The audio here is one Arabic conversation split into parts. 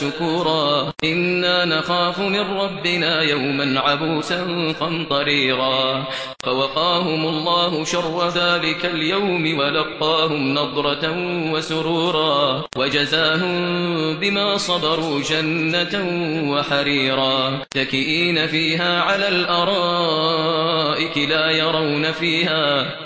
شكورا. إنا نخاف من ربنا يوما عبوسا قمطريرا. فوقاهم الله شر ذلك اليوم ولقاهم نضرة وسرورا. وجزاهم بما صبروا جنة وحريرا. تكئين فيها على الأرائك لا يرون فيها.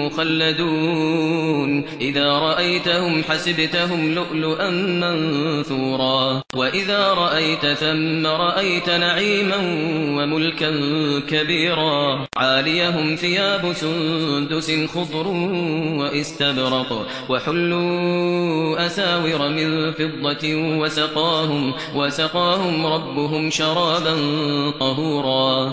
مخلدون. إذا رأيتهم حسبتهم لؤلؤا منثورا. وإذا رأيت ثم رأيت نعيما وملكا كبيرا. عاليهم ثياب سندس خضر وإستبرق. وحلوا أساور من فضة وسقاهم, وسقاهم ربهم شرابا طهورا.